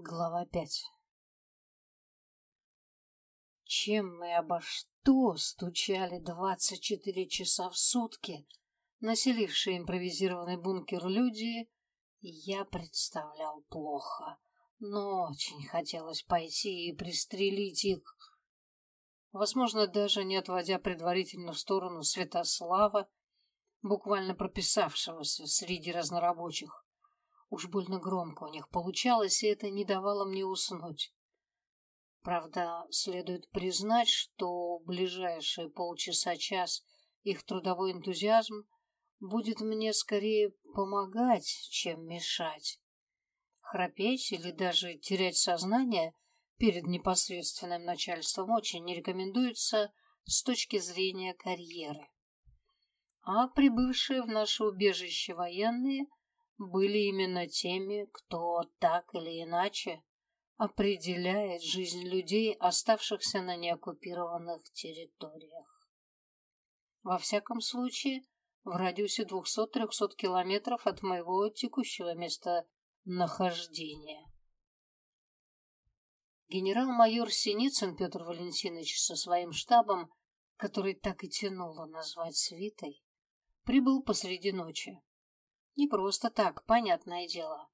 Глава пять Чем мы обо что стучали двадцать четыре часа в сутки, населившие импровизированный бункер люди, я представлял плохо, но очень хотелось пойти и пристрелить их. Возможно, даже не отводя предварительно в сторону Святослава, буквально прописавшегося среди разнорабочих. Уж больно громко у них получалось, и это не давало мне уснуть. Правда, следует признать, что ближайшие полчаса-час их трудовой энтузиазм будет мне скорее помогать, чем мешать. Храпеть или даже терять сознание перед непосредственным начальством очень не рекомендуется с точки зрения карьеры. А прибывшие в наше убежище военные – были именно теми, кто так или иначе определяет жизнь людей, оставшихся на неоккупированных территориях. Во всяком случае, в радиусе 200-300 километров от моего текущего места нахождения. Генерал-майор Синицын Петр Валентинович со своим штабом, который так и тянуло назвать свитой, прибыл посреди ночи. Не просто так, понятное дело.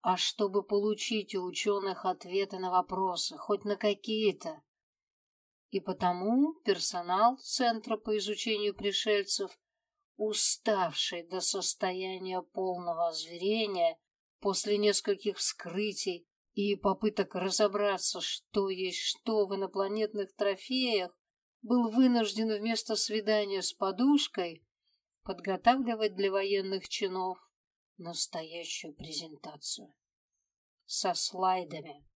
А чтобы получить у ученых ответы на вопросы, хоть на какие-то. И потому персонал Центра по изучению пришельцев, уставший до состояния полного озверения после нескольких вскрытий и попыток разобраться, что есть что в инопланетных трофеях, был вынужден вместо свидания с подушкой подготавливать для военных чинов настоящую презентацию. Со слайдами.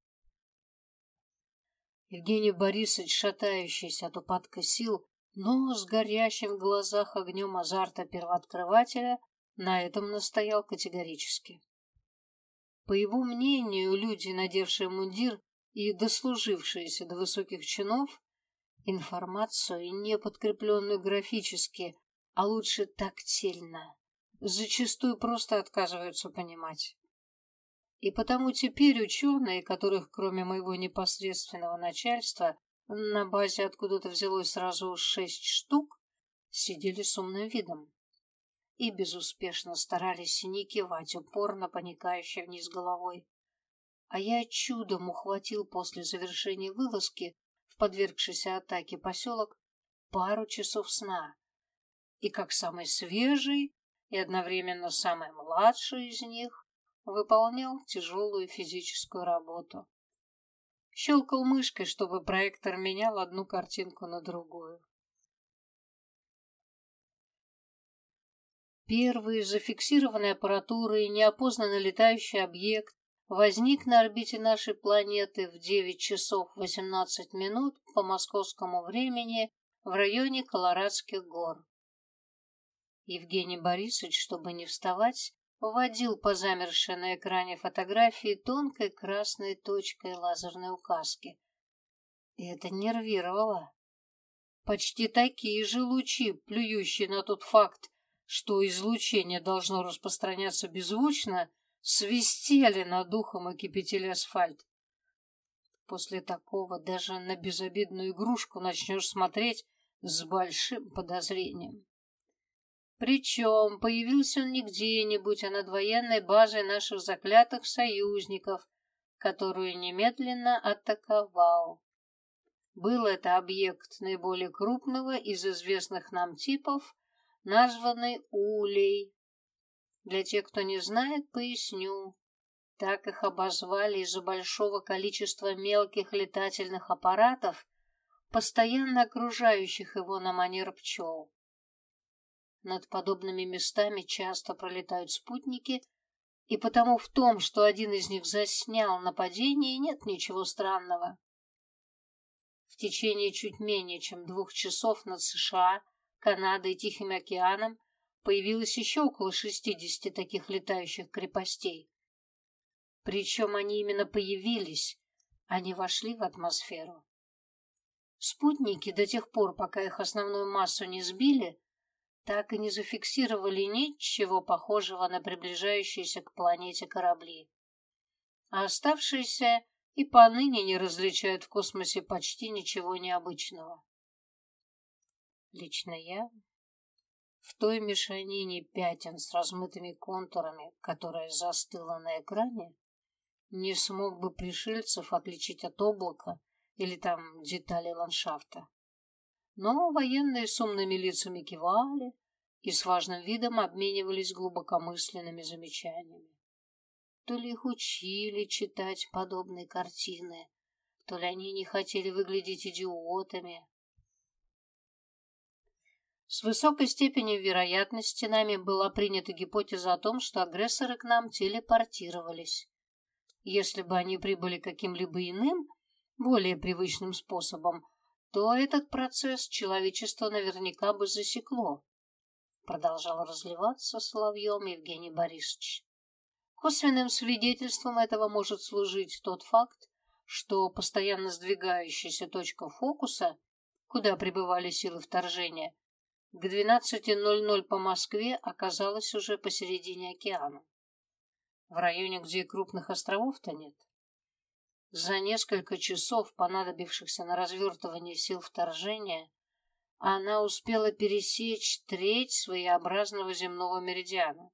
Евгений Борисович, шатающийся от упадка сил, но с горящим в глазах огнем азарта первооткрывателя, на этом настоял категорически. По его мнению, люди, надевшие мундир и дослужившиеся до высоких чинов, информацию, не подкрепленную графически, а лучше тактильно, зачастую просто отказываются понимать. И потому теперь ученые, которых кроме моего непосредственного начальства на базе откуда-то взялось сразу шесть штук, сидели с умным видом и безуспешно старались не кивать упорно поникающей вниз головой. А я чудом ухватил после завершения вылазки в подвергшийся атаке поселок пару часов сна и, как самый свежий, и одновременно самый младший из них выполнял тяжелую физическую работу. Щелкал мышкой, чтобы проектор менял одну картинку на другую. Первый зафиксированной аппаратурой неопознанный летающий объект возник на орбите нашей планеты в 9 часов 18 минут по московскому времени в районе Колорадских гор. Евгений Борисович, чтобы не вставать, вводил по замершей на экране фотографии тонкой красной точкой лазерной указки. И это нервировало. Почти такие же лучи, плюющие на тот факт, что излучение должно распространяться беззвучно, свистели над ухом и кипятили асфальт. После такого даже на безобидную игрушку начнешь смотреть с большим подозрением. Причем появился он не где-нибудь, а над военной базой наших заклятых союзников, которую немедленно атаковал. Был это объект наиболее крупного из известных нам типов, названный Улей. Для тех, кто не знает, поясню. Так их обозвали из-за большого количества мелких летательных аппаратов, постоянно окружающих его на манер пчел. Над подобными местами часто пролетают спутники, и потому в том, что один из них заснял нападение, нет ничего странного. В течение чуть менее чем двух часов над США, Канадой и Тихим океаном появилось еще около шестидесяти таких летающих крепостей. Причем они именно появились, они вошли в атмосферу. Спутники до тех пор, пока их основную массу не сбили, так и не зафиксировали ничего похожего на приближающиеся к планете корабли. а оставшиеся и поныне не различают в космосе почти ничего необычного. Лично я в той мешанине пятен с размытыми контурами, которая застыла на экране, не смог бы пришельцев отличить от облака или там детали ландшафта. Но военные с умными лицами кивали и с важным видом обменивались глубокомысленными замечаниями. То ли их учили читать подобные картины, то ли они не хотели выглядеть идиотами. С высокой степенью вероятности нами была принята гипотеза о том, что агрессоры к нам телепортировались. Если бы они прибыли каким-либо иным, более привычным способом, то этот процесс человечество наверняка бы засекло. Продолжал разливаться соловьем Евгений Борисович. Косвенным свидетельством этого может служить тот факт, что постоянно сдвигающаяся точка фокуса, куда прибывали силы вторжения, к 12.00 по Москве оказалась уже посередине океана. В районе, где крупных островов-то нет. За несколько часов, понадобившихся на развертывание сил вторжения, она успела пересечь треть своеобразного земного меридиана.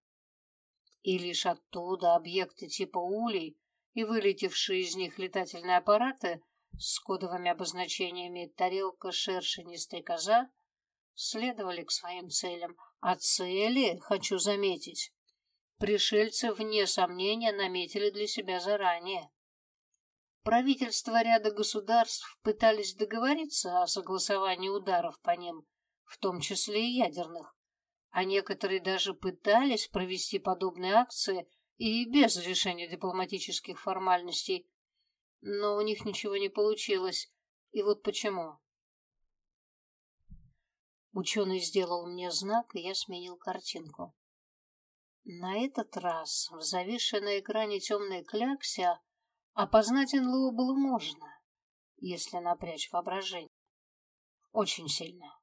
И лишь оттуда объекты типа улей и вылетевшие из них летательные аппараты с кодовыми обозначениями «тарелка», «шершень» и «стрекоза» следовали к своим целям. А цели, хочу заметить, пришельцы, вне сомнения, наметили для себя заранее. Правительства ряда государств пытались договориться о согласовании ударов по ним, в том числе и ядерных, а некоторые даже пытались провести подобные акции и без решения дипломатических формальностей, но у них ничего не получилось, и вот почему. Ученый сделал мне знак, и я сменил картинку. На этот раз в зависшей на экране темной кляксе опознать НЛО было можно, если напрячь воображение. Очень сильно.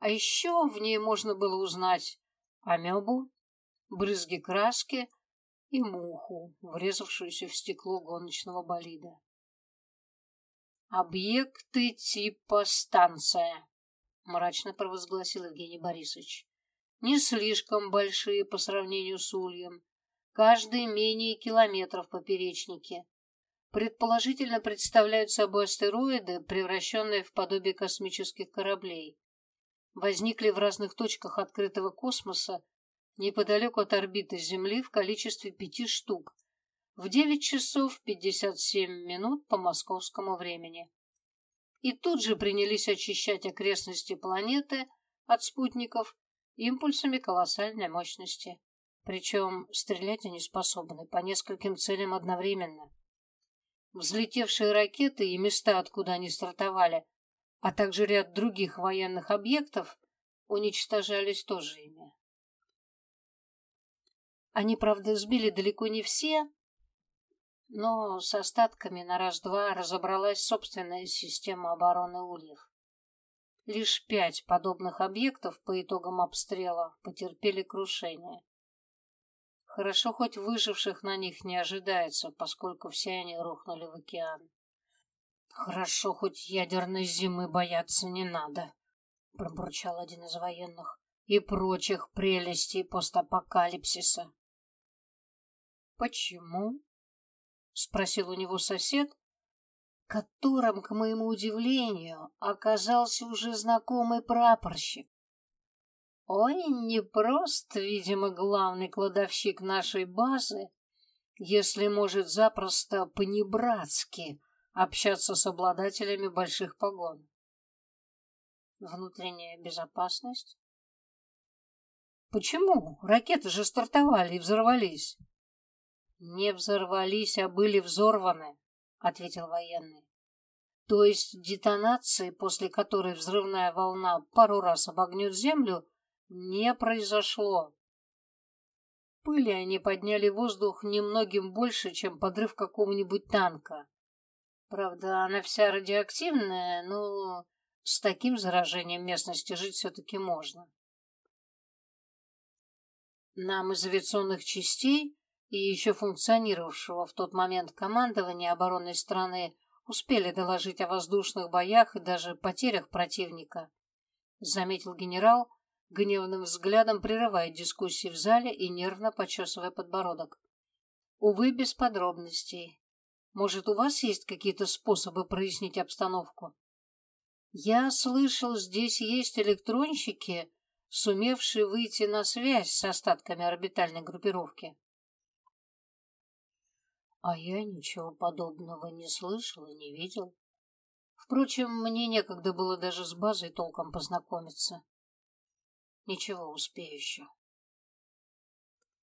А еще в ней можно было узнать амебу, брызги краски и муху, врезавшуюся в стекло гоночного болида. «Объекты типа станция», — мрачно провозгласил Евгений Борисович не слишком большие по сравнению с ульем, каждый менее километров поперечнике. Предположительно представляют собой астероиды, превращенные в подобие космических кораблей. Возникли в разных точках открытого космоса неподалеку от орбиты Земли в количестве пяти штук в 9 часов 57 минут по московскому времени. И тут же принялись очищать окрестности планеты от спутников импульсами колоссальной мощности. Причем стрелять они способны по нескольким целям одновременно. Взлетевшие ракеты и места, откуда они стартовали, а также ряд других военных объектов уничтожались тоже ими. Они, правда, сбили далеко не все, но с остатками на раз-два разобралась собственная система обороны ульев. Лишь пять подобных объектов по итогам обстрела потерпели крушение. Хорошо, хоть выживших на них не ожидается, поскольку все они рухнули в океан. Хорошо, хоть ядерной зимы бояться не надо, пробурчал один из военных, и прочих прелестей постапокалипсиса. Почему? спросил у него сосед, которым, к моему удивлению, оказался уже знакомый прапорщик. Ой, не прост, видимо, главный кладовщик нашей базы, если может запросто по-небратски общаться с обладателями больших погон. Внутренняя безопасность? Почему? Ракеты же стартовали и взорвались. Не взорвались, а были взорваны. — ответил военный. То есть детонации, после которой взрывная волна пару раз обогнет землю, не произошло. Пыли они подняли воздух немногим больше, чем подрыв какого-нибудь танка. Правда, она вся радиоактивная, но с таким заражением местности жить все-таки можно. Нам из авиационных частей и еще функционировавшего в тот момент командования оборонной страны успели доложить о воздушных боях и даже потерях противника, заметил генерал, гневным взглядом прерывая дискуссии в зале и нервно почесывая подбородок. Увы, без подробностей. Может, у вас есть какие-то способы прояснить обстановку? Я слышал, здесь есть электронщики, сумевшие выйти на связь с остатками орбитальной группировки. А я ничего подобного не слышал и не видел. Впрочем, мне некогда было даже с базой толком познакомиться. Ничего, успею еще.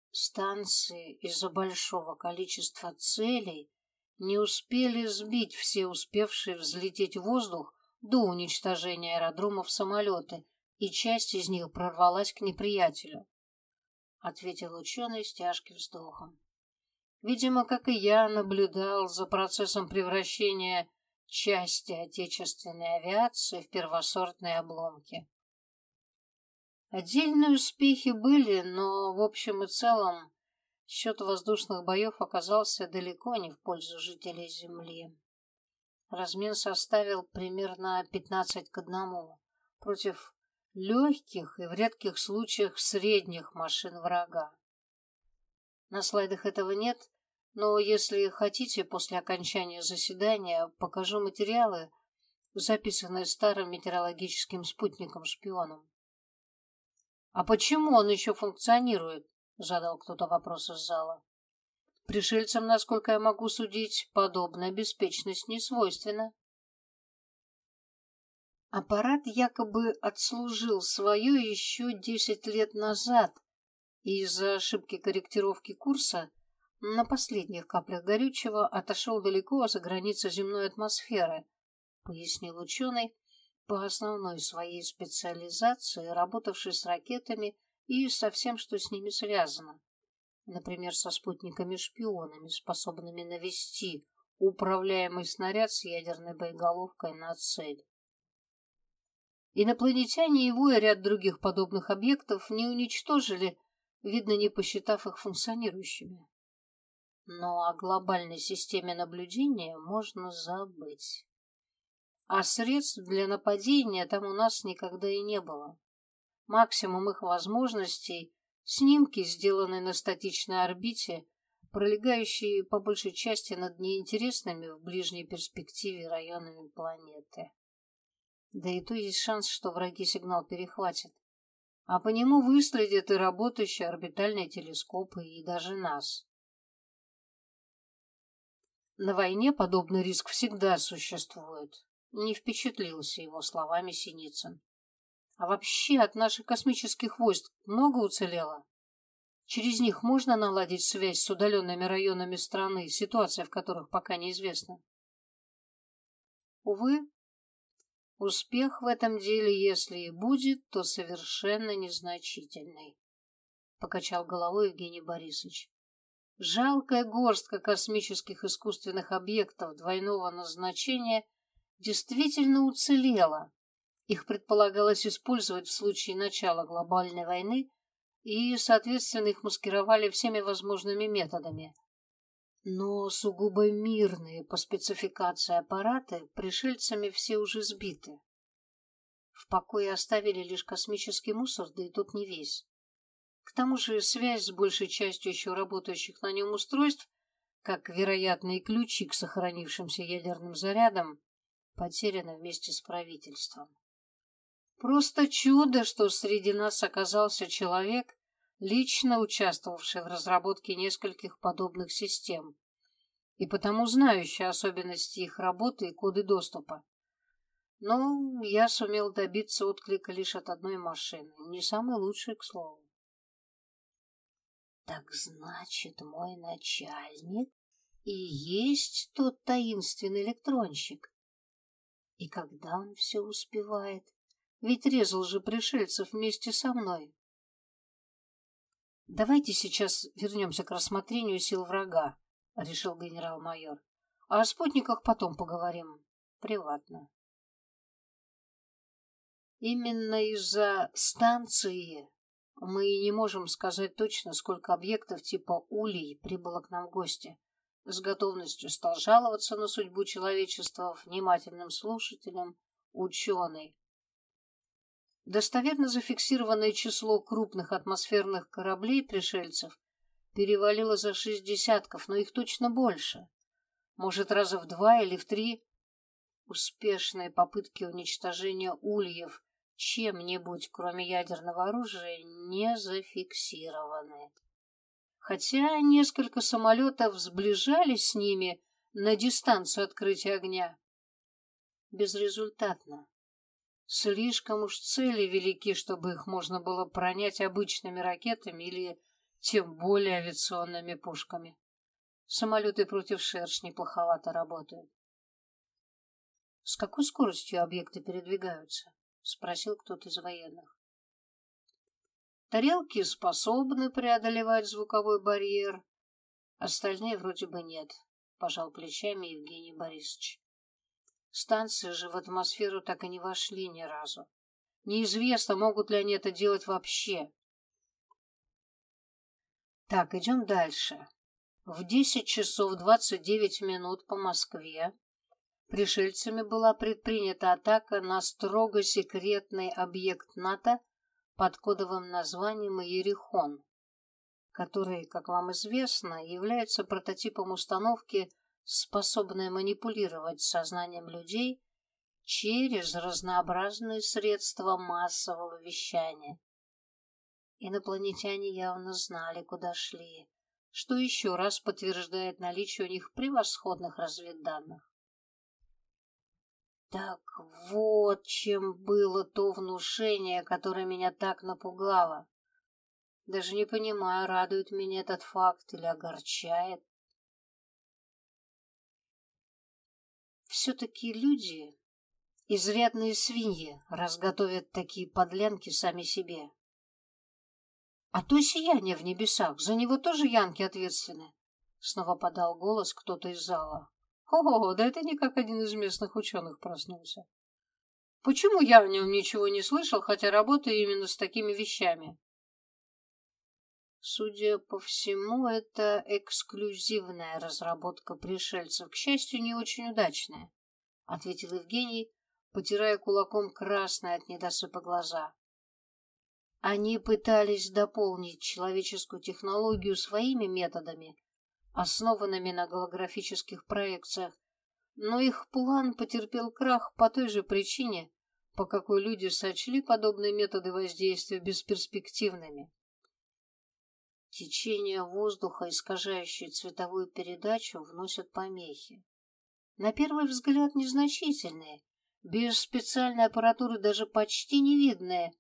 Станции из-за большого количества целей не успели сбить все успевшие взлететь в воздух до уничтожения аэродромов самолеты, и часть из них прорвалась к неприятелю, — ответил ученый с тяжким вздохом. Видимо, как и я, наблюдал за процессом превращения части отечественной авиации в первосортные обломки. Отдельные успехи были, но в общем и целом счет воздушных боев оказался далеко не в пользу жителей Земли. Размен составил примерно 15 к 1 против легких и в редких случаях средних машин врага. На слайдах этого нет, но если хотите, после окончания заседания покажу материалы, записанные старым метеорологическим спутником-шпионом. «А почему он еще функционирует?» — задал кто-то вопрос из зала. «Пришельцам, насколько я могу судить, подобная беспечность не свойственна». Аппарат якобы отслужил свое еще десять лет назад, из-за ошибки корректировки курса на последних каплях горючего отошел далеко за границы земной атмосферы, пояснил ученый, по основной своей специализации, работавший с ракетами и со всем, что с ними связано. Например, со спутниками-шпионами, способными навести управляемый снаряд с ядерной боеголовкой на цель. Инопланетяне его и ряд других подобных объектов не уничтожили, видно, не посчитав их функционирующими. Но о глобальной системе наблюдения можно забыть. А средств для нападения там у нас никогда и не было. Максимум их возможностей — снимки, сделанные на статичной орбите, пролегающие по большей части над неинтересными в ближней перспективе районами планеты. Да и то есть шанс, что враги сигнал перехватят. А по нему выследят и работающие орбитальные телескопы, и даже нас. На войне подобный риск всегда существует. Не впечатлился его словами Синицын. А вообще от наших космических войск много уцелело? Через них можно наладить связь с удаленными районами страны, ситуация в которых пока неизвестна? Увы, успех в этом деле, если и будет, то совершенно незначительный, покачал головой Евгений Борисович. Жалкая горстка космических искусственных объектов двойного назначения действительно уцелела. Их предполагалось использовать в случае начала глобальной войны, и, соответственно, их маскировали всеми возможными методами. Но сугубо мирные по спецификации аппараты пришельцами все уже сбиты. В покое оставили лишь космический мусор, да и тут не весь. К тому же связь с большей частью еще работающих на нем устройств, как, вероятно, и ключи к сохранившимся ядерным зарядам, потеряна вместе с правительством. Просто чудо, что среди нас оказался человек, лично участвовавший в разработке нескольких подобных систем и потому знающий особенности их работы и коды доступа. Но я сумел добиться отклика лишь от одной машины, не самой лучшей, к слову. Так значит, мой начальник и есть тот таинственный электронщик, и когда он все успевает? Ведь резал же пришельцев вместе со мной. Давайте сейчас вернемся к рассмотрению сил врага, решил генерал-майор. А о спутниках потом поговорим. Приватно. Именно из-за станции Мы не можем сказать точно, сколько объектов типа улей прибыло к нам в гости. С готовностью стал жаловаться на судьбу человечества внимательным слушателям ученый. Достоверно зафиксированное число крупных атмосферных кораблей пришельцев перевалило за шесть десятков, но их точно больше. Может, раза в два или в три. Успешные попытки уничтожения ульев чем-нибудь, кроме ядерного оружия, не зафиксированы. Хотя несколько самолетов сближались с ними на дистанцию открытия огня. Безрезультатно. Слишком уж цели велики, чтобы их можно было пронять обычными ракетами или тем более авиационными пушками. Самолеты против шершней плоховато работают. С какой скоростью объекты передвигаются? — спросил кто-то из военных. Тарелки способны преодолевать звуковой барьер, остальные вроде бы нет, — пожал плечами Евгений Борисович. Станции же в атмосферу так и не вошли ни разу. Неизвестно, могут ли они это делать вообще. Так, идем дальше. В десять часов двадцать девять минут по Москве пришельцами была предпринята атака на строго секретный объект НАТО под кодовым названием Ерихон, который, как вам известно, является прототипом установки, способной манипулировать сознанием людей через разнообразные средства массового вещания. Инопланетяне явно знали, куда шли, что еще раз подтверждает наличие у них превосходных разведданных. Так вот, чем было то внушение, которое меня так напугало. Даже не понимаю, радует меня этот факт или огорчает. Все-таки люди — изрядные свиньи, разготовят такие подлянки сами себе. А то сияние в небесах, за него тоже янки ответственны. Снова подал голос кто-то из зала. О, да это не как один из местных ученых проснулся. Почему я о нем ничего не слышал, хотя работаю именно с такими вещами? Судя по всему, это эксклюзивная разработка пришельцев, к счастью, не очень удачная, ответил Евгений, потирая кулаком красные от недосыпа глаза. Они пытались дополнить человеческую технологию своими методами, основанными на голографических проекциях, но их план потерпел крах по той же причине, по какой люди сочли подобные методы воздействия бесперспективными. Течение воздуха, искажающее цветовую передачу, вносят помехи. На первый взгляд незначительные, без специальной аппаратуры даже почти невидные,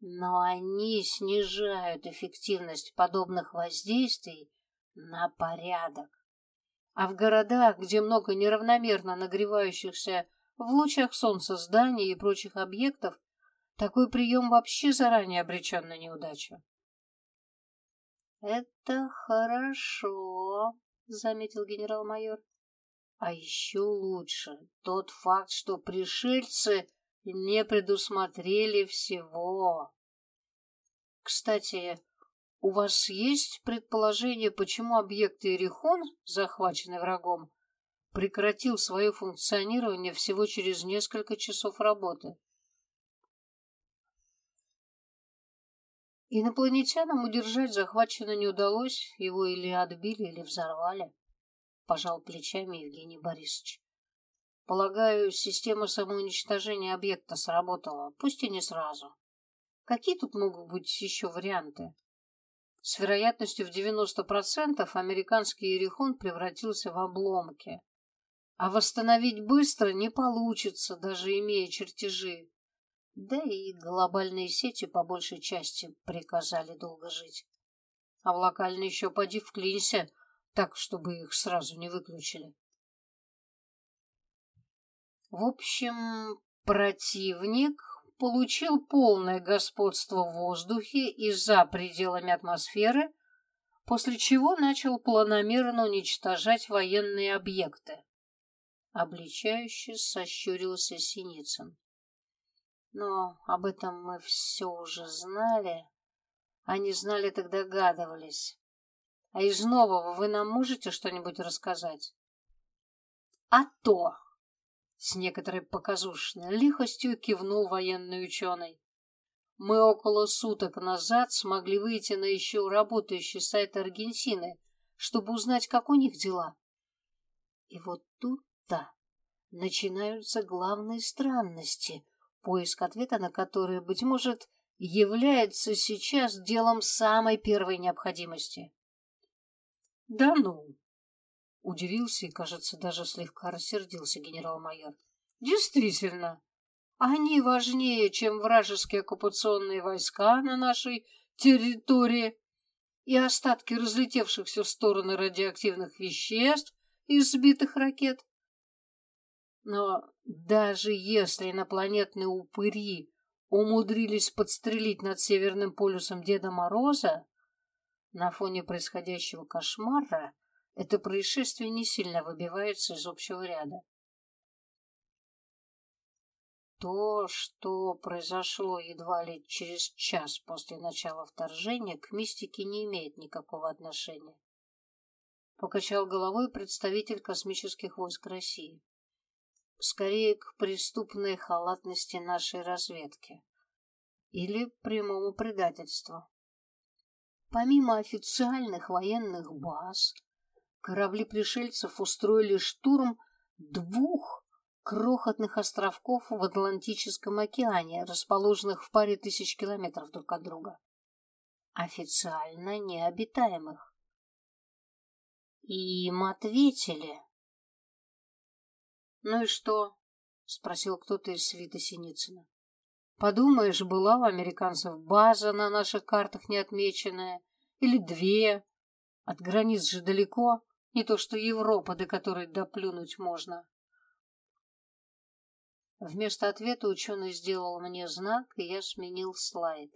но они снижают эффективность подобных воздействий на порядок. А в городах, где много неравномерно нагревающихся в лучах солнца зданий и прочих объектов, такой прием вообще заранее обречен на неудачу. «Это хорошо», — заметил генерал-майор. «А еще лучше тот факт, что пришельцы не предусмотрели всего. Кстати, у вас есть предположение, почему объект Иерихон, захваченный врагом, прекратил свое функционирование всего через несколько часов работы? Инопланетянам удержать захваченное не удалось, его или отбили, или взорвали, пожал плечами Евгений Борисович. Полагаю, система самоуничтожения объекта сработала, пусть и не сразу. Какие тут могут быть еще варианты? С вероятностью в 90% американский Ерихон превратился в обломки. А восстановить быстро не получится, даже имея чертежи. Да и глобальные сети по большей части приказали долго жить. А в локальные еще поди вклинься, так, чтобы их сразу не выключили. В общем, противник получил полное господство в воздухе и за пределами атмосферы, после чего начал планомерно уничтожать военные объекты. Обличающе сощурился Синицын. Но об этом мы все уже знали. Они знали, так догадывались. А из нового вы нам можете что-нибудь рассказать? А то! С некоторой показушной лихостью кивнул военный ученый. Мы около суток назад смогли выйти на еще работающий сайт Аргентины, чтобы узнать, как у них дела. И вот тут-то начинаются главные странности, поиск ответа на которые, быть может, является сейчас делом самой первой необходимости. Да ну! Удивился и, кажется, даже слегка рассердился генерал-майор. Действительно, они важнее, чем вражеские оккупационные войска на нашей территории и остатки разлетевшихся в стороны радиоактивных веществ и сбитых ракет. Но даже если инопланетные упыри умудрились подстрелить над Северным полюсом Деда Мороза, на фоне происходящего кошмара это происшествие не сильно выбивается из общего ряда. То, что произошло едва ли через час после начала вторжения, к мистике не имеет никакого отношения. Покачал головой представитель космических войск России. Скорее к преступной халатности нашей разведки или прямому предательству. Помимо официальных военных баз, корабли пришельцев устроили штурм двух крохотных островков в Атлантическом океане, расположенных в паре тысяч километров друг от друга. Официально необитаемых. И им ответили. «Ну и что?» — спросил кто-то из свита Синицына. «Подумаешь, была у американцев база на наших картах не отмеченная, или две. От границ же далеко, не то что Европа, до которой доплюнуть можно». Вместо ответа ученый сделал мне знак, и я сменил слайд.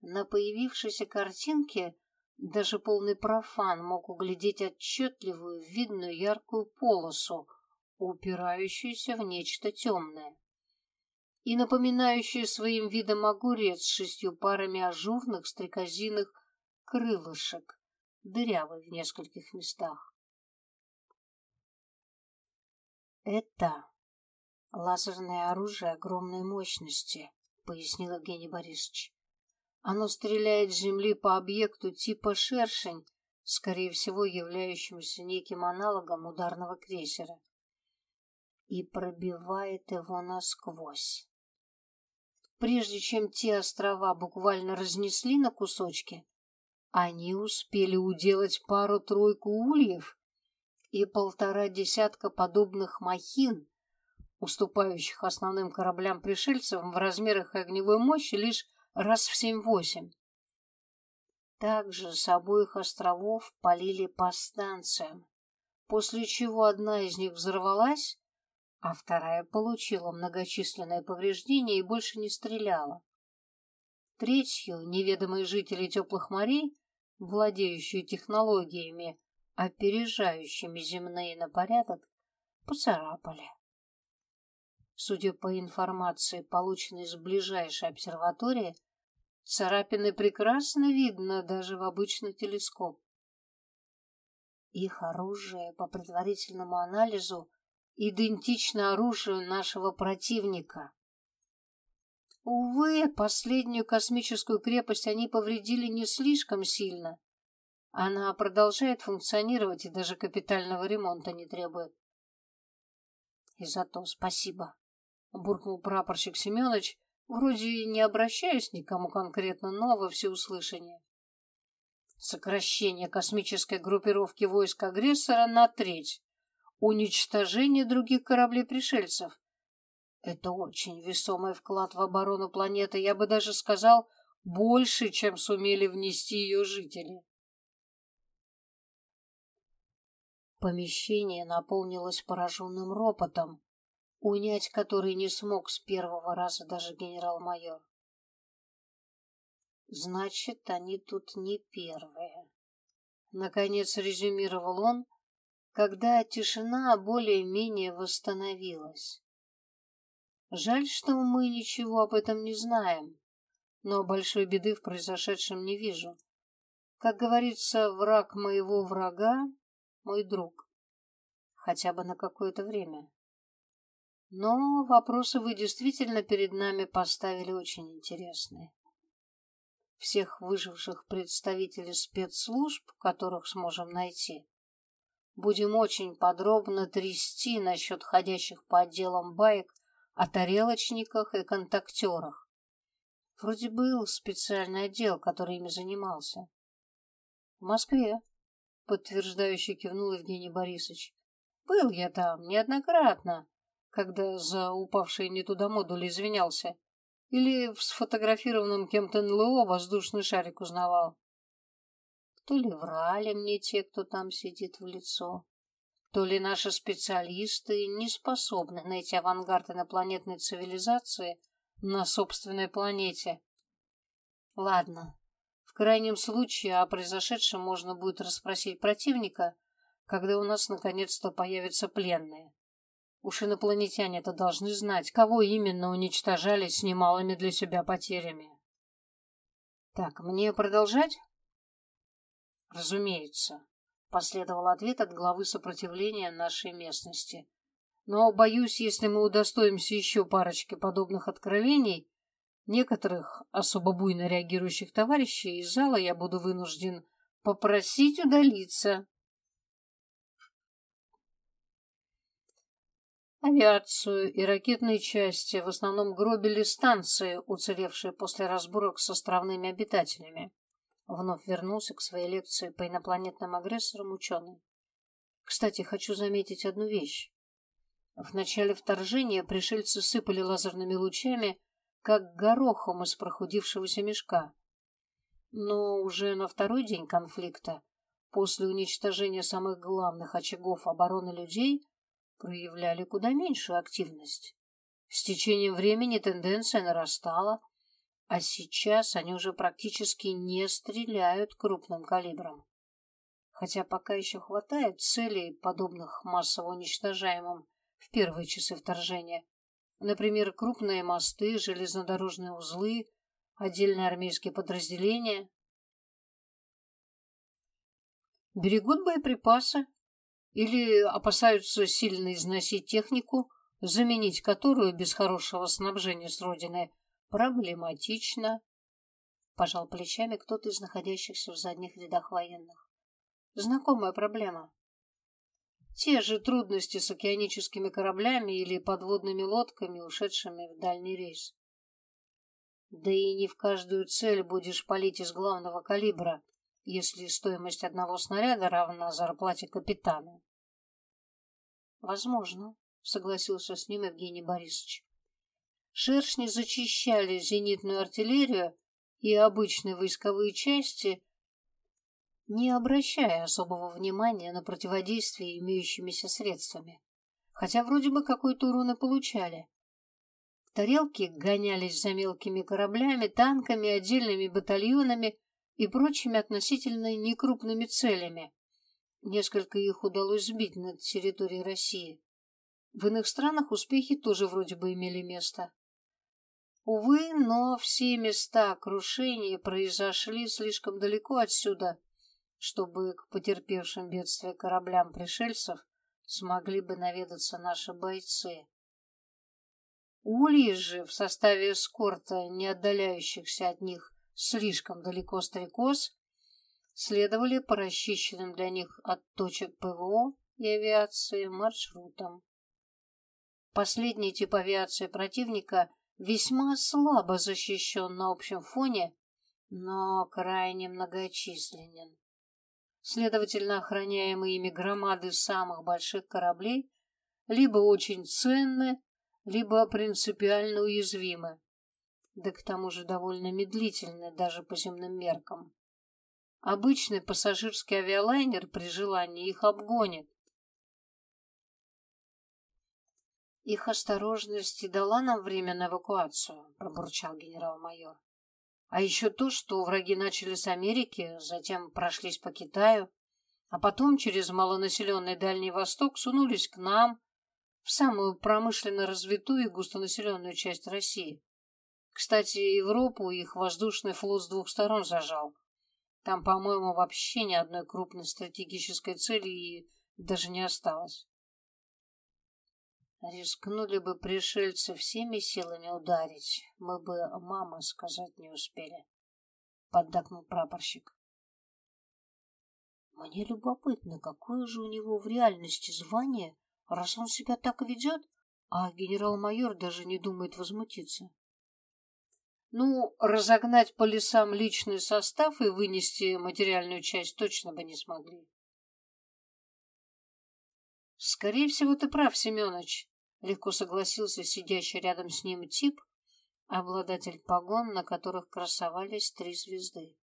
На появившейся картинке даже полный профан мог углядеть отчетливую, видную яркую полосу, упирающуюся в нечто темное и напоминающую своим видом огурец с шестью парами ажурных стрекозиных крылышек, дырявой в нескольких местах. Это Лазерное оружие огромной мощности, пояснил Евгений Борисович. Оно стреляет с земли по объекту типа шершень, скорее всего, являющемуся неким аналогом ударного крейсера, и пробивает его насквозь. Прежде чем те острова буквально разнесли на кусочки, они успели уделать пару-тройку ульев и полтора десятка подобных махин, уступающих основным кораблям пришельцев в размерах и огневой мощи лишь раз в семь-восемь. Также с обоих островов полили по станциям, после чего одна из них взорвалась, а вторая получила многочисленные повреждения и больше не стреляла. Третью неведомые жители теплых морей, владеющие технологиями, опережающими земные на порядок, поцарапали. Судя по информации, полученной из ближайшей обсерватории, царапины прекрасно видно даже в обычный телескоп. Их оружие, по предварительному анализу, идентично оружию нашего противника. Увы, последнюю космическую крепость они повредили не слишком сильно. Она продолжает функционировать и даже капитального ремонта не требует. И за то спасибо буркнул прапорщик Семенович, вроде не обращаясь никому конкретно, но во всеуслышание. Сокращение космической группировки войск агрессора на треть. Уничтожение других кораблей пришельцев. Это очень весомый вклад в оборону планеты, я бы даже сказал, больше, чем сумели внести ее жители. Помещение наполнилось пораженным ропотом, унять который не смог с первого раза даже генерал-майор. Значит, они тут не первые. Наконец резюмировал он, когда тишина более-менее восстановилась. Жаль, что мы ничего об этом не знаем. но большой беды в произошедшем не вижу. Как говорится, враг моего врага — мой друг. Хотя бы на какое-то время. Но вопросы вы действительно перед нами поставили очень интересные. Всех выживших представителей спецслужб, которых сможем найти, будем очень подробно трясти насчет ходящих по отделам баек о тарелочниках и контактерах. Вроде был специальный отдел, который ими занимался. В Москве, подтверждающе кивнул Евгений Борисович. Был я там неоднократно когда за упавшие не туда модули извинялся. Или в сфотографированном кем-то НЛО воздушный шарик узнавал. То ли врали мне те, кто там сидит в лицо, то ли наши специалисты не способны найти авангард инопланетной цивилизации на собственной планете. Ладно, в крайнем случае о произошедшем можно будет расспросить противника, когда у нас наконец-то появятся пленные. Уж инопланетяне-то должны знать, кого именно уничтожали с немалыми для себя потерями. Так, мне продолжать? Разумеется, последовал ответ от главы сопротивления нашей местности. Но, боюсь, если мы удостоимся еще парочки подобных откровений, некоторых особо буйно реагирующих товарищей из зала я буду вынужден попросить удалиться. Авиацию и ракетные части в основном гробили станции, уцелевшие после разборок с островными обитателями. Вновь вернулся к своей лекции по инопланетным агрессорам ученый. Кстати, хочу заметить одну вещь. В начале вторжения пришельцы сыпали лазерными лучами, как горохом из прохудившегося мешка. Но уже на второй день конфликта, после уничтожения самых главных очагов обороны людей, проявляли куда меньшую активность. С течением времени тенденция нарастала, а сейчас они уже практически не стреляют крупным калибром. Хотя пока еще хватает целей, подобных массово уничтожаемым в первые часы вторжения. Например, крупные мосты, железнодорожные узлы, отдельные армейские подразделения. Берегут боеприпасы, или опасаются сильно износить технику, заменить которую без хорошего снабжения с родины проблематично. Пожал плечами кто-то из находящихся в задних рядах военных. Знакомая проблема. Те же трудности с океаническими кораблями или подводными лодками, ушедшими в дальний рейс. Да и не в каждую цель будешь палить из главного калибра, если стоимость одного снаряда равна зарплате капитана. Возможно, согласился с ним Евгений Борисович. Шершни зачищали зенитную артиллерию и обычные войсковые части, не обращая особого внимания на противодействие имеющимися средствами, хотя вроде бы какой-то урон и получали. Тарелки гонялись за мелкими кораблями, танками, отдельными батальонами и прочими относительно некрупными целями. Несколько их удалось сбить над территорией России. В иных странах успехи тоже вроде бы имели место. Увы, но все места крушения произошли слишком далеко отсюда, чтобы к потерпевшим бедствие кораблям пришельцев смогли бы наведаться наши бойцы. Ульи же в составе эскорта, не отдаляющихся от них слишком далеко стрекоз, следовали по расчищенным для них от точек ПВО и авиации маршрутам. Последний тип авиации противника весьма слабо защищен на общем фоне, но крайне многочисленен. Следовательно, охраняемые ими громады самых больших кораблей либо очень ценны, либо принципиально уязвимы, да к тому же довольно медлительны даже по земным меркам. Обычный пассажирский авиалайнер при желании их обгонит. Их осторожность и дала нам время на эвакуацию, пробурчал генерал-майор. А еще то, что враги начали с Америки, затем прошлись по Китаю, а потом через малонаселенный Дальний Восток сунулись к нам, в самую промышленно развитую и густонаселенную часть России. Кстати, Европу их воздушный флот с двух сторон зажал. Там, по-моему, вообще ни одной крупной стратегической цели и даже не осталось. Рискнули бы пришельцы всеми силами ударить, мы бы мама сказать не успели, поддакнул прапорщик. Мне любопытно, какое же у него в реальности звание, раз он себя так ведет, а генерал-майор даже не думает возмутиться. Ну, разогнать по лесам личный состав и вынести материальную часть точно бы не смогли. Скорее всего, ты прав, Семенович, легко согласился сидящий рядом с ним тип, обладатель погон, на которых красовались три звезды.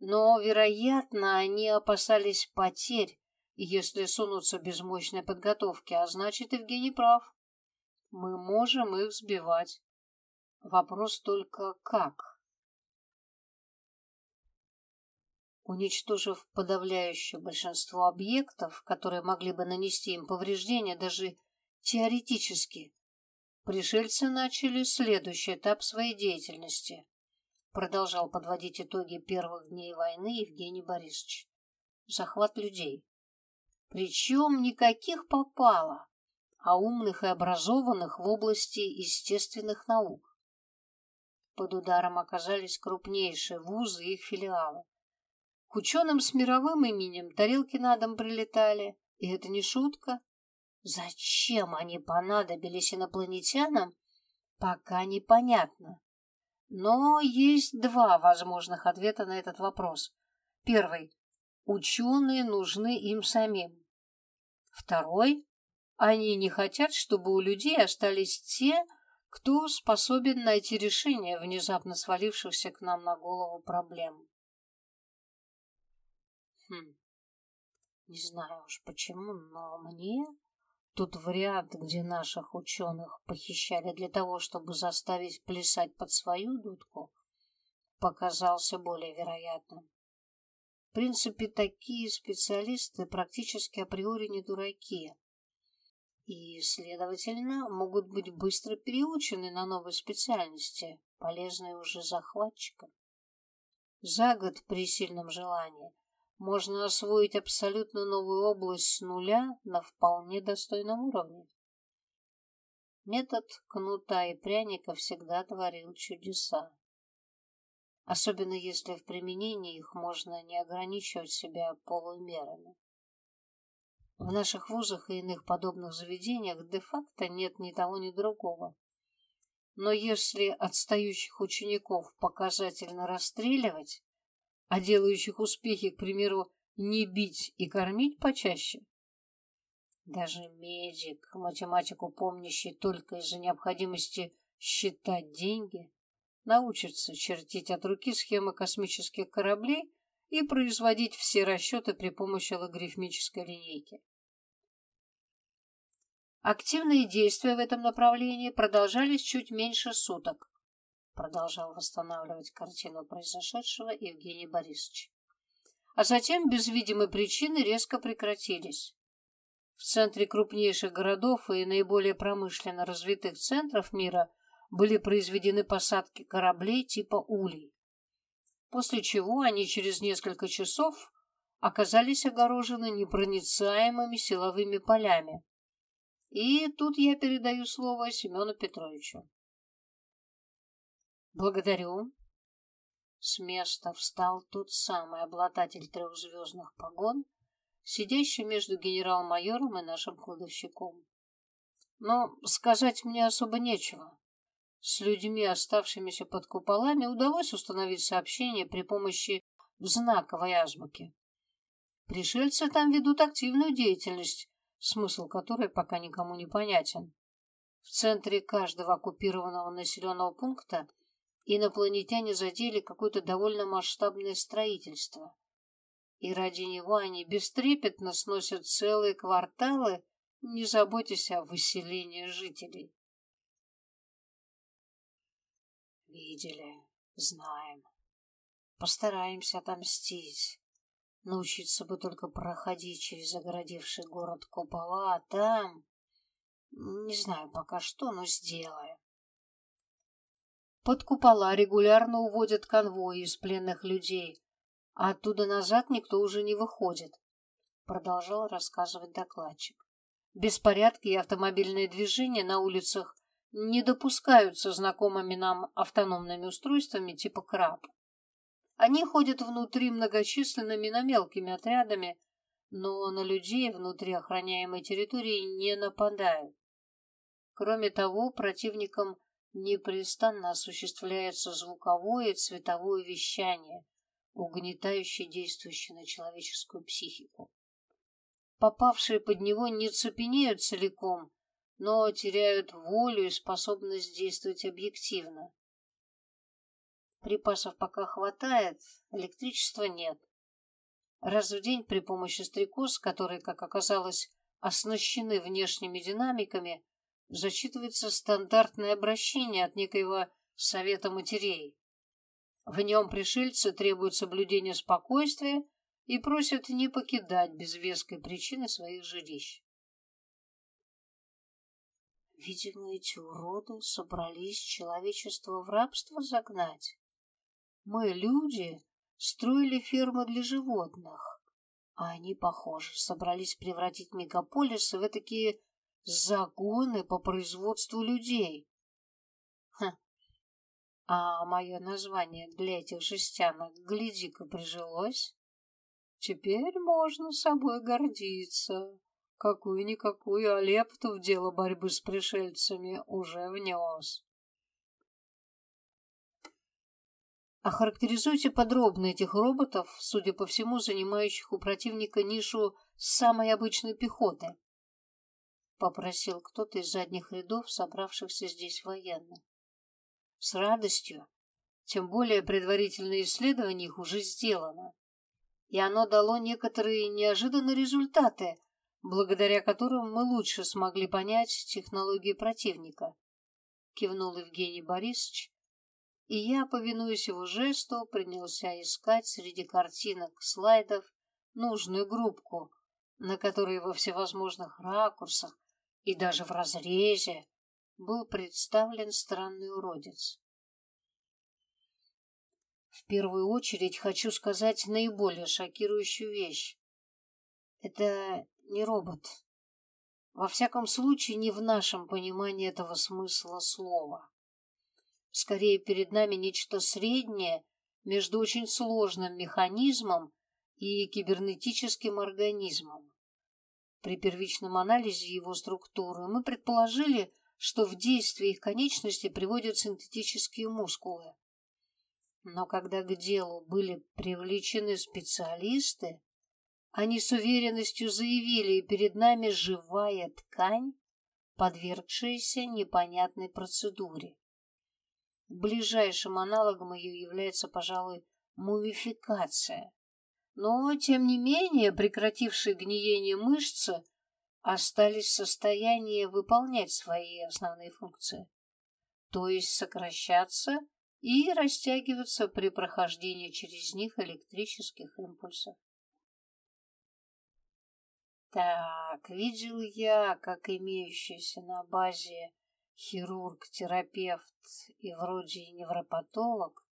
Но, вероятно, они опасались потерь, если сунутся без мощной подготовки, а значит, Евгений прав. Мы можем их сбивать. Вопрос только как. Уничтожив подавляющее большинство объектов, которые могли бы нанести им повреждения даже теоретически, пришельцы начали следующий этап своей деятельности. Продолжал подводить итоги первых дней войны Евгений Борисович. Захват людей. Причем никаких попало, а умных и образованных в области естественных наук. Под ударом оказались крупнейшие вузы и их филиалы. К ученым с мировым именем тарелки на дом прилетали, и это не шутка. Зачем они понадобились инопланетянам, пока непонятно. Но есть два возможных ответа на этот вопрос. Первый. Ученые нужны им самим. Второй. Они не хотят, чтобы у людей остались те, кто способен найти решение внезапно свалившихся к нам на голову проблем? Хм, не знаю уж почему, но мне тот вариант, где наших ученых похищали для того, чтобы заставить плясать под свою дудку, показался более вероятным. В принципе, такие специалисты практически априори не дураки и, следовательно, могут быть быстро переучены на новые специальности, полезные уже захватчикам. За год при сильном желании можно освоить абсолютно новую область с нуля на вполне достойном уровне. Метод кнута и пряника всегда творил чудеса. Особенно если в применении их можно не ограничивать себя полумерами. В наших вузах и иных подобных заведениях де-факто нет ни того, ни другого. Но если отстающих учеников показательно расстреливать, а делающих успехи, к примеру, не бить и кормить почаще, даже медик, математику помнящий только из-за необходимости считать деньги, научится чертить от руки схемы космических кораблей и производить все расчеты при помощи логарифмической линейки. Активные действия в этом направлении продолжались чуть меньше суток. Продолжал восстанавливать картину произошедшего Евгений Борисович. А затем без видимой причины резко прекратились. В центре крупнейших городов и наиболее промышленно развитых центров мира были произведены посадки кораблей типа «Улей», после чего они через несколько часов оказались огорожены непроницаемыми силовыми полями, и тут я передаю слово Семену Петровичу. Благодарю. С места встал тот самый обладатель трехзвездных погон, сидящий между генерал-майором и нашим кладовщиком. Но сказать мне особо нечего. С людьми, оставшимися под куполами, удалось установить сообщение при помощи знаковой азбуки. Пришельцы там ведут активную деятельность, смысл которой пока никому не понятен. В центре каждого оккупированного населенного пункта инопланетяне задели какое-то довольно масштабное строительство. И ради него они бестрепетно сносят целые кварталы, не заботясь о выселении жителей. Видели, знаем. Постараемся отомстить. Научиться бы только проходить через огородивший город купола, а там... Не знаю пока что, но сделаем. Под купола регулярно уводят конвои из пленных людей, а оттуда назад никто уже не выходит, продолжал рассказывать докладчик. Беспорядки и автомобильное движение на улицах не допускаются знакомыми нам автономными устройствами типа КРАП. Они ходят внутри многочисленными, но мелкими отрядами, но на людей внутри охраняемой территории не нападают. Кроме того, противникам непрестанно осуществляется звуковое и цветовое вещание, угнетающее действующее на человеческую психику. Попавшие под него не цепенеют целиком, но теряют волю и способность действовать объективно. Припасов пока хватает, электричества нет. Раз в день при помощи стрекоз, которые, как оказалось, оснащены внешними динамиками, зачитывается стандартное обращение от некоего совета матерей. В нем пришельцы требуют соблюдения спокойствия и просят не покидать без веской причины своих жилищ. Видимо, эти уроды собрались человечество в рабство загнать. Мы, люди, строили фермы для животных, а они, похоже, собрались превратить мегаполисы в такие загоны по производству людей. Хм. А мое название для этих жестянок гляди-ка прижилось. Теперь можно собой гордиться. Какую-никакую алепту в дело борьбы с пришельцами уже внес. Охарактеризуйте подробно этих роботов, судя по всему, занимающих у противника нишу самой обычной пехоты, попросил кто-то из задних рядов, собравшихся здесь военных. С радостью, тем более предварительное исследование их уже сделано, и оно дало некоторые неожиданные результаты, благодаря которым мы лучше смогли понять технологии противника, кивнул Евгений Борисович, и я, повинуясь его жесту, принялся искать среди картинок, слайдов нужную группку, на которой во всевозможных ракурсах и даже в разрезе был представлен странный уродец. В первую очередь хочу сказать наиболее шокирующую вещь. Это не робот. Во всяком случае, не в нашем понимании этого смысла слова. Скорее, перед нами нечто среднее между очень сложным механизмом и кибернетическим организмом. При первичном анализе его структуры мы предположили, что в действие их конечности приводят синтетические мускулы. Но когда к делу были привлечены специалисты, они с уверенностью заявили, перед нами живая ткань, подвергшаяся непонятной процедуре. Ближайшим аналогом ее является, пожалуй, мумификация. Но, тем не менее, прекратившие гниение мышцы остались в состоянии выполнять свои основные функции, то есть сокращаться и растягиваться при прохождении через них электрических импульсов. Так, видел я, как имеющийся на базе хирург, терапевт и вроде невропатолог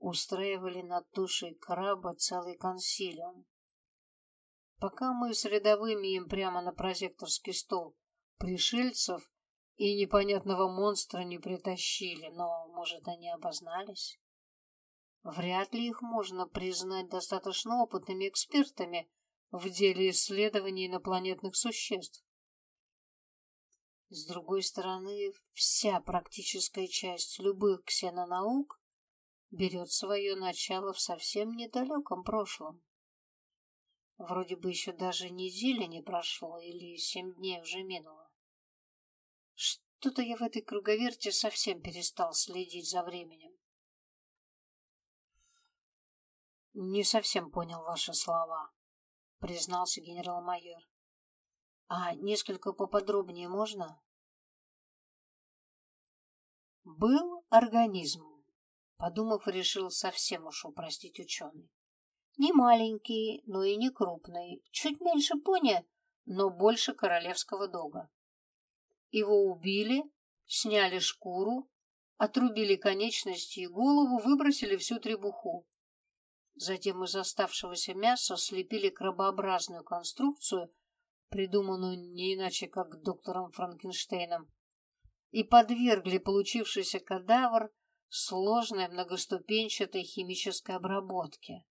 устраивали над душей краба целый консилиум. Пока мы с рядовыми им прямо на прозекторский стол пришельцев и непонятного монстра не притащили, но, может, они обознались? Вряд ли их можно признать достаточно опытными экспертами в деле исследований инопланетных существ. С другой стороны, вся практическая часть любых ксенонаук берет свое начало в совсем недалеком прошлом. Вроде бы еще даже недели не прошло, или семь дней уже минуло. Что-то я в этой круговерте совсем перестал следить за временем. Не совсем понял ваши слова, признался генерал-майор. А несколько поподробнее можно? Был организм, подумав, решил совсем уж упростить ученый. Не маленький, но и не крупный, чуть меньше пони, но больше королевского дога. Его убили, сняли шкуру, отрубили конечности и голову, выбросили всю требуху. Затем из оставшегося мяса слепили крабообразную конструкцию, придуманную не иначе как доктором Франкенштейном, и подвергли получившийся кадавр сложной многоступенчатой химической обработке.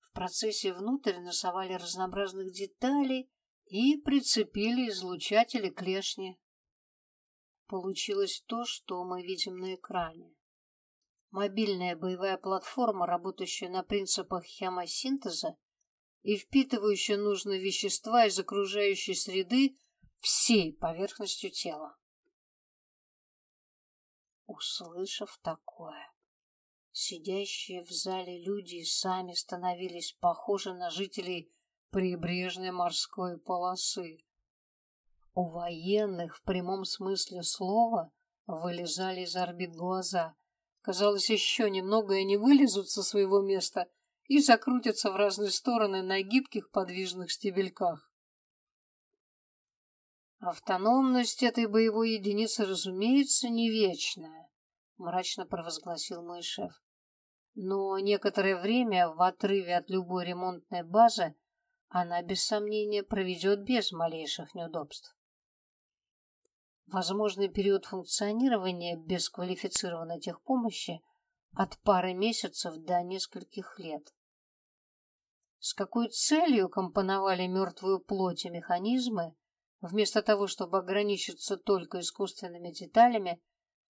В процессе внутрь насовали разнообразных деталей и прицепили излучатели клешни. Получилось то, что мы видим на экране. Мобильная боевая платформа, работающая на принципах хемосинтеза и впитывающая нужные вещества из окружающей среды всей поверхностью тела. Услышав такое, сидящие в зале люди сами становились похожи на жителей прибрежной морской полосы. У военных в прямом смысле слова вылезали из орбит глаза. Казалось, еще немного и они вылезут со своего места и закрутятся в разные стороны на гибких подвижных стебельках. Автономность этой боевой единицы, разумеется, не вечная, мрачно провозгласил мой шеф. Но некоторое время в отрыве от любой ремонтной базы она без сомнения проведет без малейших неудобств. Возможный период функционирования без квалифицированной техпомощи от пары месяцев до нескольких лет. С какой целью компоновали мертвую плоть и механизмы, вместо того, чтобы ограничиться только искусственными деталями,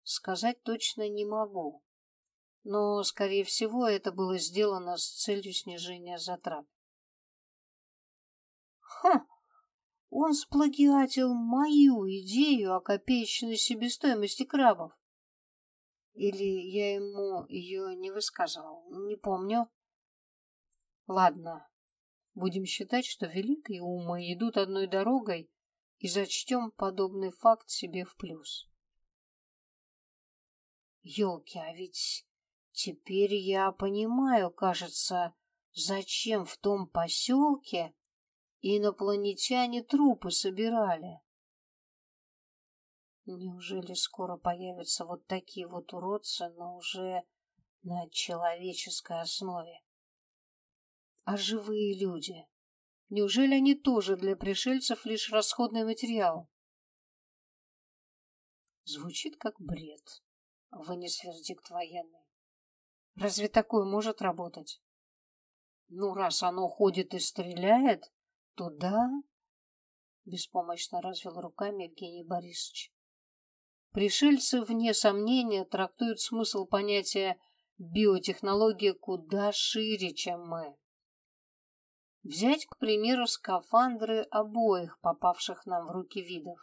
сказать точно не могу. Но, скорее всего, это было сделано с целью снижения затрат. Ха! Он сплагиатил мою идею о копеечной себестоимости крабов. Или я ему ее не высказывал, не помню. Ладно, будем считать, что великие умы идут одной дорогой и зачтем подобный факт себе в плюс. Ёлки, а ведь теперь я понимаю, кажется, зачем в том поселке инопланетяне трупы собирали. Неужели скоро появятся вот такие вот уродцы, но уже на человеческой основе? А живые люди? Неужели они тоже для пришельцев лишь расходный материал? Звучит как бред, вынес вердикт военный. Разве такое может работать? Ну, раз оно ходит и стреляет, то да, беспомощно развел руками Евгений Борисович. Пришельцы, вне сомнения, трактуют смысл понятия биотехнология куда шире, чем мы. Взять, к примеру, скафандры обоих попавших нам в руки видов.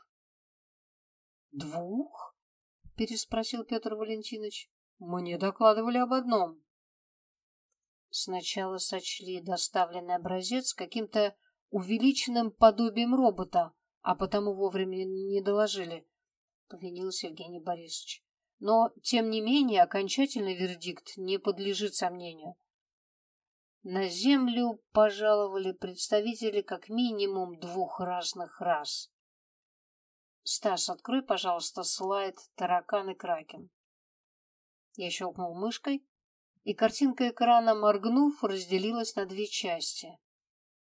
«Двух?» — переспросил Петр Валентинович. «Мне докладывали об одном». Сначала сочли доставленный образец каким-то увеличенным подобием робота, а потому вовремя не доложили, — повинился Евгений Борисович. Но, тем не менее, окончательный вердикт не подлежит сомнению. На Землю пожаловали представители как минимум двух разных рас. Стас, открой, пожалуйста, слайд «Таракан и Кракен». Я щелкнул мышкой, и картинка экрана, моргнув, разделилась на две части.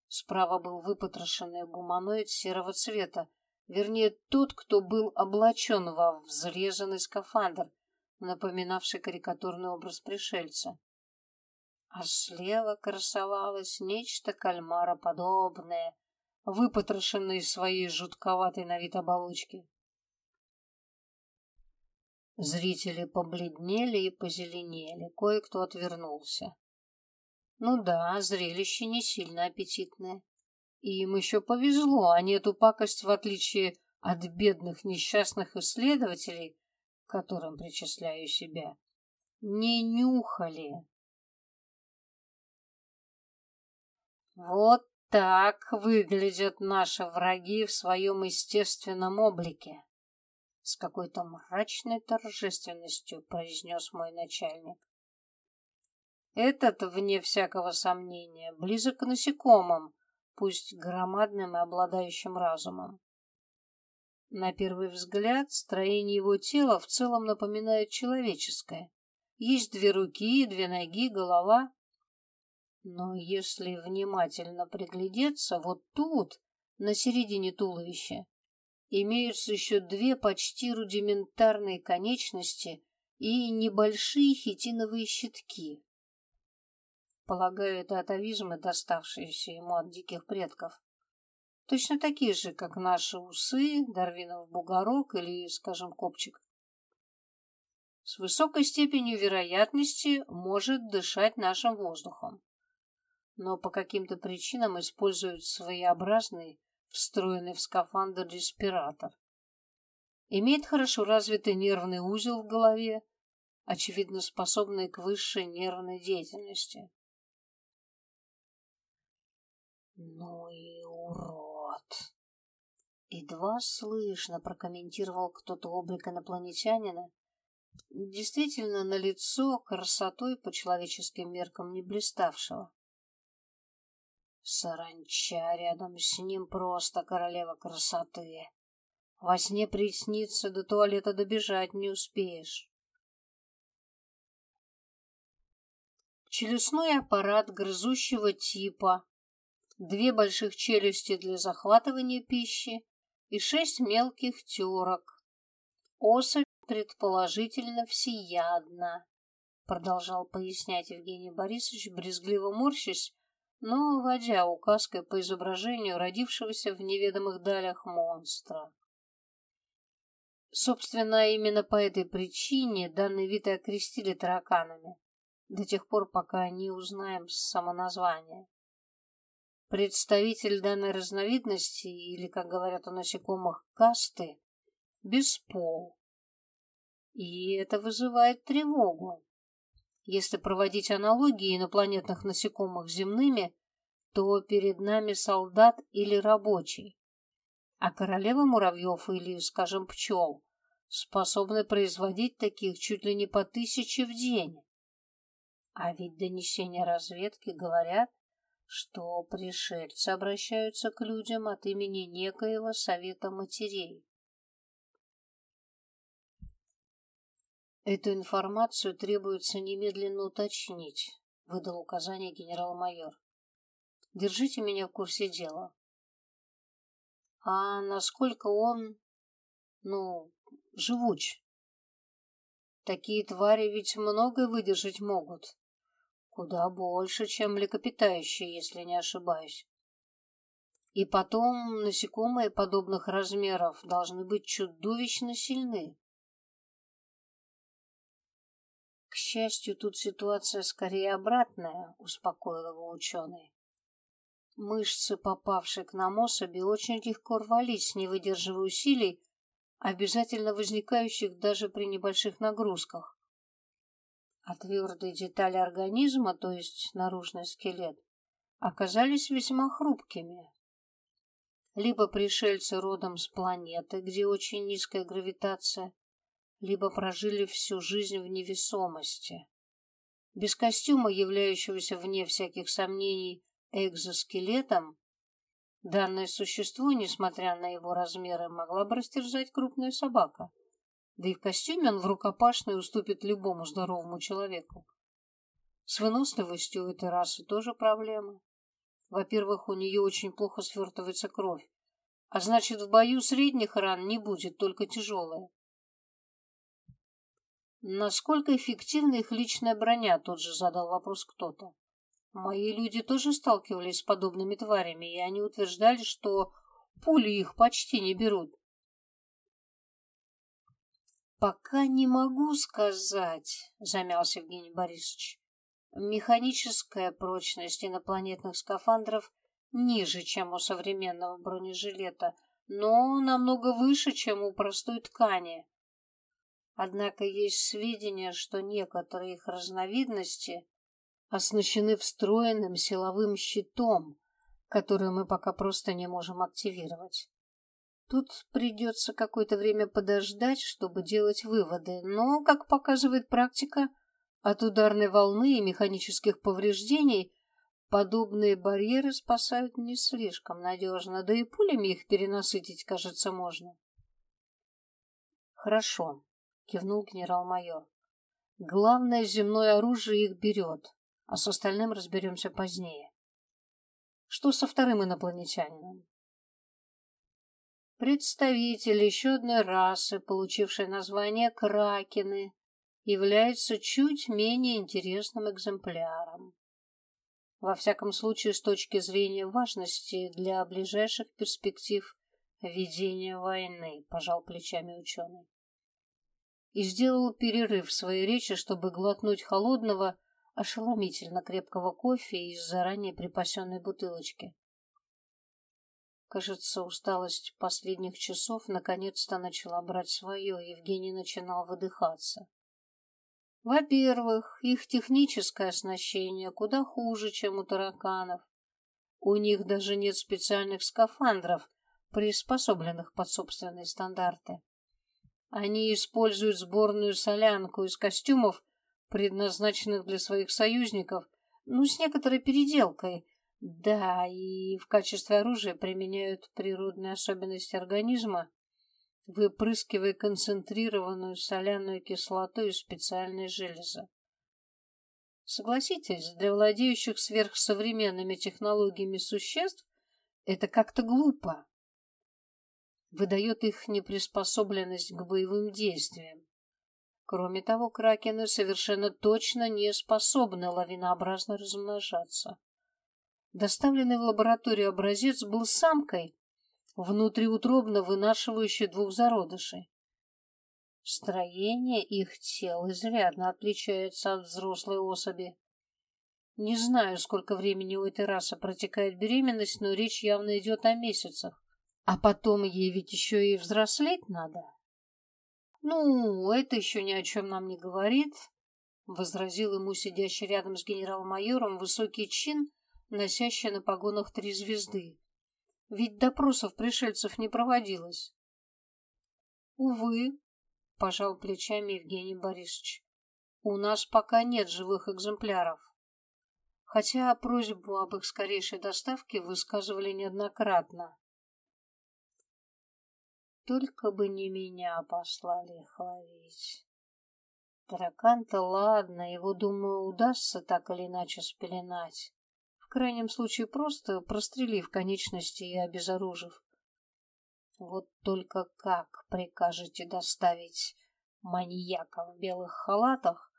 Справа был выпотрошенный гуманоид серого цвета, вернее, тот, кто был облачен во взрезанный скафандр, напоминавший карикатурный образ пришельца а слева красовалось нечто кальмароподобное, выпотрошенное своей жутковатой на вид оболочки. Зрители побледнели и позеленели, кое-кто отвернулся. Ну да, зрелище не сильно аппетитное. И им еще повезло, они эту пакость, в отличие от бедных несчастных исследователей, к которым причисляю себя, не нюхали. Вот так выглядят наши враги в своем естественном облике. С какой-то мрачной торжественностью произнес мой начальник. Этот, вне всякого сомнения, близок к насекомым, пусть громадным и обладающим разумом. На первый взгляд, строение его тела в целом напоминает человеческое. Есть две руки, две ноги, голова. Но если внимательно приглядеться, вот тут, на середине туловища, имеются еще две почти рудиментарные конечности и небольшие хитиновые щитки. Полагаю, это атовизмы, доставшиеся ему от диких предков. Точно такие же, как наши усы, Дарвинов бугорок или, скажем, копчик. С высокой степенью вероятности может дышать нашим воздухом. Но по каким-то причинам использует своеобразный, встроенный в скафандр респиратор. Имеет хорошо развитый нервный узел в голове, очевидно способный к высшей нервной деятельности. Ну и урод! Едва слышно прокомментировал кто-то облик инопланетянина, действительно на лицо красотой по человеческим меркам не блиставшего. Саранча рядом с ним просто королева красоты. Во сне приснится, до туалета добежать не успеешь. Челюстной аппарат грызущего типа две больших челюсти для захватывания пищи и шесть мелких терок. Особь предположительно всеядна, продолжал пояснять Евгений Борисович, брезгливо морщась, но водя указкой по изображению родившегося в неведомых далях монстра. Собственно, именно по этой причине данный вид и окрестили тараканами, до тех пор, пока не узнаем самоназвание. Представитель данной разновидности, или, как говорят у насекомых, касты, беспол. И это вызывает тревогу. Если проводить аналогии инопланетных насекомых с земными, то перед нами солдат или рабочий. А королева муравьев или, скажем, пчел способны производить таких чуть ли не по тысяче в день. А ведь донесения разведки говорят, что пришельцы обращаются к людям от имени некоего совета матерей. Эту информацию требуется немедленно уточнить, выдал указание генерал-майор. Держите меня в курсе дела. А насколько он, ну, живуч? Такие твари ведь многое выдержать могут. Куда больше, чем млекопитающие, если не ошибаюсь. И потом насекомые подобных размеров должны быть чудовищно сильны. Счастью, тут ситуация скорее обратная, успокоил его ученый. Мышцы, попавшие к нам особи, очень легко рвались, не выдерживая усилий, обязательно возникающих даже при небольших нагрузках а твердые детали организма, то есть наружный скелет, оказались весьма хрупкими. Либо пришельцы родом с планеты, где очень низкая гравитация, либо прожили всю жизнь в невесомости. Без костюма, являющегося вне всяких сомнений экзоскелетом, данное существо, несмотря на его размеры, могла бы растерзать крупная собака. Да и в костюме он в рукопашной уступит любому здоровому человеку. С выносливостью у этой расы тоже проблемы. Во-первых, у нее очень плохо свертывается кровь, а значит, в бою средних ран не будет, только тяжелая. Насколько эффективна их личная броня, тут же задал вопрос кто-то. Мои люди тоже сталкивались с подобными тварями, и они утверждали, что пули их почти не берут. Пока не могу сказать, замялся Евгений Борисович. Механическая прочность инопланетных скафандров ниже, чем у современного бронежилета, но намного выше, чем у простой ткани. Однако есть сведения, что некоторые их разновидности оснащены встроенным силовым щитом, который мы пока просто не можем активировать. Тут придется какое-то время подождать, чтобы делать выводы, но, как показывает практика, от ударной волны и механических повреждений подобные барьеры спасают не слишком надежно, да и пулями их перенасытить, кажется, можно. Хорошо, кивнул генерал-майор. Главное, земное оружие их берет, а с остальным разберемся позднее. Что со вторым инопланетянином? Представитель еще одной расы, получившей название кракены, является чуть менее интересным экземпляром. Во всяком случае, с точки зрения важности для ближайших перспектив ведения войны, пожал плечами ученый и сделал перерыв в своей речи, чтобы глотнуть холодного, ошеломительно крепкого кофе из заранее припасенной бутылочки. Кажется, усталость последних часов наконец-то начала брать свое, и Евгений начинал выдыхаться. Во-первых, их техническое оснащение куда хуже, чем у тараканов. У них даже нет специальных скафандров, приспособленных под собственные стандарты. Они используют сборную солянку из костюмов, предназначенных для своих союзников, ну, с некоторой переделкой. Да, и в качестве оружия применяют природные особенности организма, выпрыскивая концентрированную соляную кислоту из специальной железы. Согласитесь, для владеющих сверхсовременными технологиями существ это как-то глупо выдает их неприспособленность к боевым действиям. Кроме того, кракены совершенно точно не способны лавинообразно размножаться. Доставленный в лабораторию образец был самкой, внутриутробно вынашивающей двух зародышей. Строение их тел изрядно отличается от взрослой особи. Не знаю, сколько времени у этой расы протекает беременность, но речь явно идет о месяцах. А потом ей ведь еще и взрослеть надо. Ну, это еще ни о чем нам не говорит, возразил ему сидящий рядом с генерал-майором высокий чин, носящий на погонах три звезды. Ведь допросов пришельцев не проводилось. Увы, пожал плечами Евгений Борисович. У нас пока нет живых экземпляров. Хотя просьбу об их скорейшей доставке высказывали неоднократно. Только бы не меня послали их ловить. Таракан-то ладно, его, думаю, удастся так или иначе спеленать. В крайнем случае просто прострелив конечности и обезоружив. Вот только как прикажете доставить маньяка в белых халатах,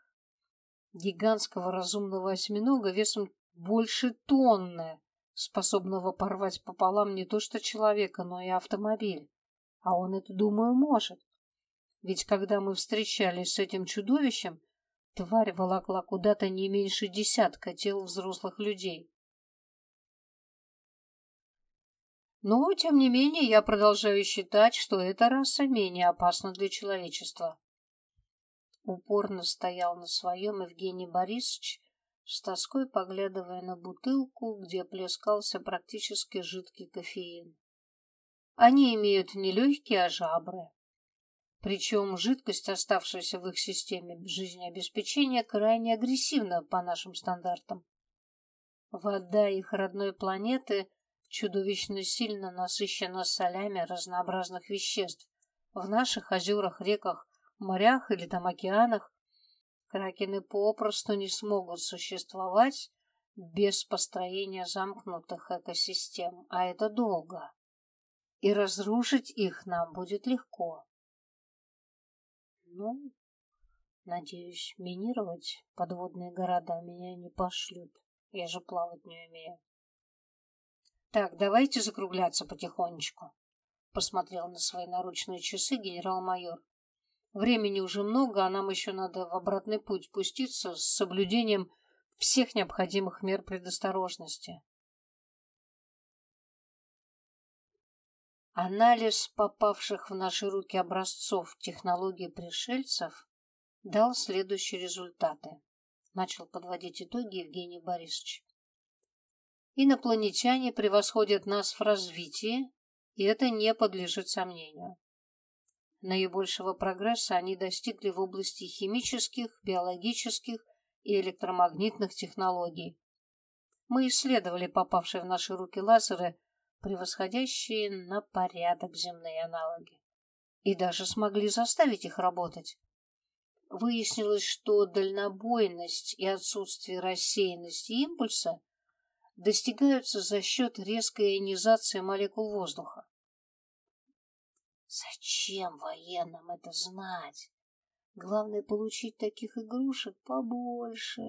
гигантского разумного осьминога весом больше тонны, способного порвать пополам не то что человека, но и автомобиль? А он это, думаю, может. Ведь когда мы встречались с этим чудовищем, тварь волокла куда-то не меньше десятка тел взрослых людей. Но, тем не менее, я продолжаю считать, что эта раса менее опасна для человечества. Упорно стоял на своем Евгений Борисович, с тоской поглядывая на бутылку, где плескался практически жидкий кофеин. Они имеют не легкие, а жабры. Причем жидкость, оставшаяся в их системе жизнеобеспечения, крайне агрессивна по нашим стандартам. Вода их родной планеты чудовищно сильно насыщена солями разнообразных веществ. В наших озерах, реках, морях или там океанах кракены попросту не смогут существовать без построения замкнутых экосистем, а это долго и разрушить их нам будет легко. Ну, надеюсь, минировать подводные города меня не пошлют. Я же плавать не умею. Так, давайте закругляться потихонечку. Посмотрел на свои наручные часы генерал-майор. Времени уже много, а нам еще надо в обратный путь пуститься с соблюдением всех необходимых мер предосторожности. Анализ попавших в наши руки образцов технологий пришельцев дал следующие результаты. Начал подводить итоги Евгений Борисович. Инопланетяне превосходят нас в развитии, и это не подлежит сомнению. Наибольшего прогресса они достигли в области химических, биологических и электромагнитных технологий. Мы исследовали попавшие в наши руки лазеры превосходящие на порядок земные аналоги. и даже смогли заставить их работать. Выяснилось, что дальнобойность и отсутствие рассеянности импульса достигаются за счет резкой ионизации молекул воздуха. Зачем военным это знать? Главное получить таких игрушек побольше.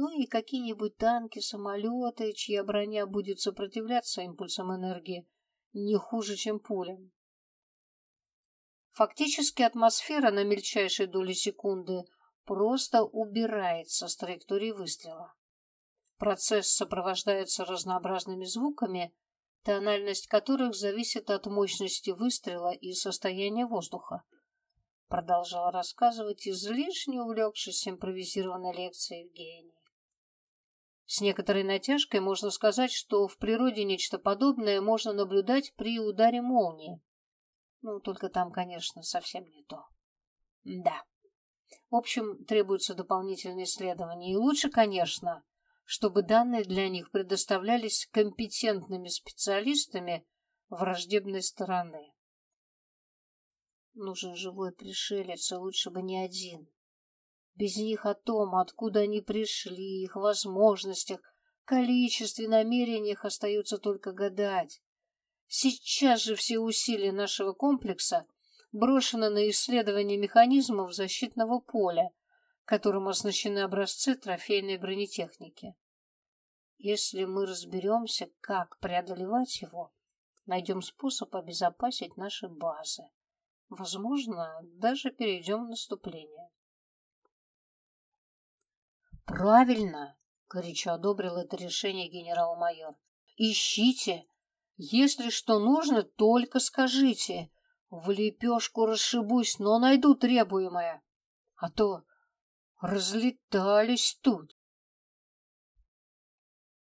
Ну и какие-нибудь танки, самолеты, чья броня будет сопротивляться импульсам энергии не хуже, чем пулям. Фактически атмосфера на мельчайшей доли секунды просто убирается с траектории выстрела. Процесс сопровождается разнообразными звуками, тональность которых зависит от мощности выстрела и состояния воздуха. Продолжал рассказывать излишне увлекшись импровизированной лекцией Евгений. С некоторой натяжкой можно сказать, что в природе нечто подобное можно наблюдать при ударе молнии. Ну, только там, конечно, совсем не то. Да. В общем, требуются дополнительные исследования. И лучше, конечно, чтобы данные для них предоставлялись компетентными специалистами враждебной стороны. Нужен живой пришелец, и лучше бы не один. Без них о том, откуда они пришли, их возможностях, количестве, намерениях остается только гадать. Сейчас же все усилия нашего комплекса брошены на исследование механизмов защитного поля, которым оснащены образцы трофейной бронетехники. Если мы разберемся, как преодолевать его, найдем способ обезопасить наши базы. Возможно, даже перейдем в наступление. Правильно, горячо одобрил это решение генерал-майор. Ищите, если что нужно, только скажите. В лепешку расшибусь, но найду требуемое. А то разлетались тут.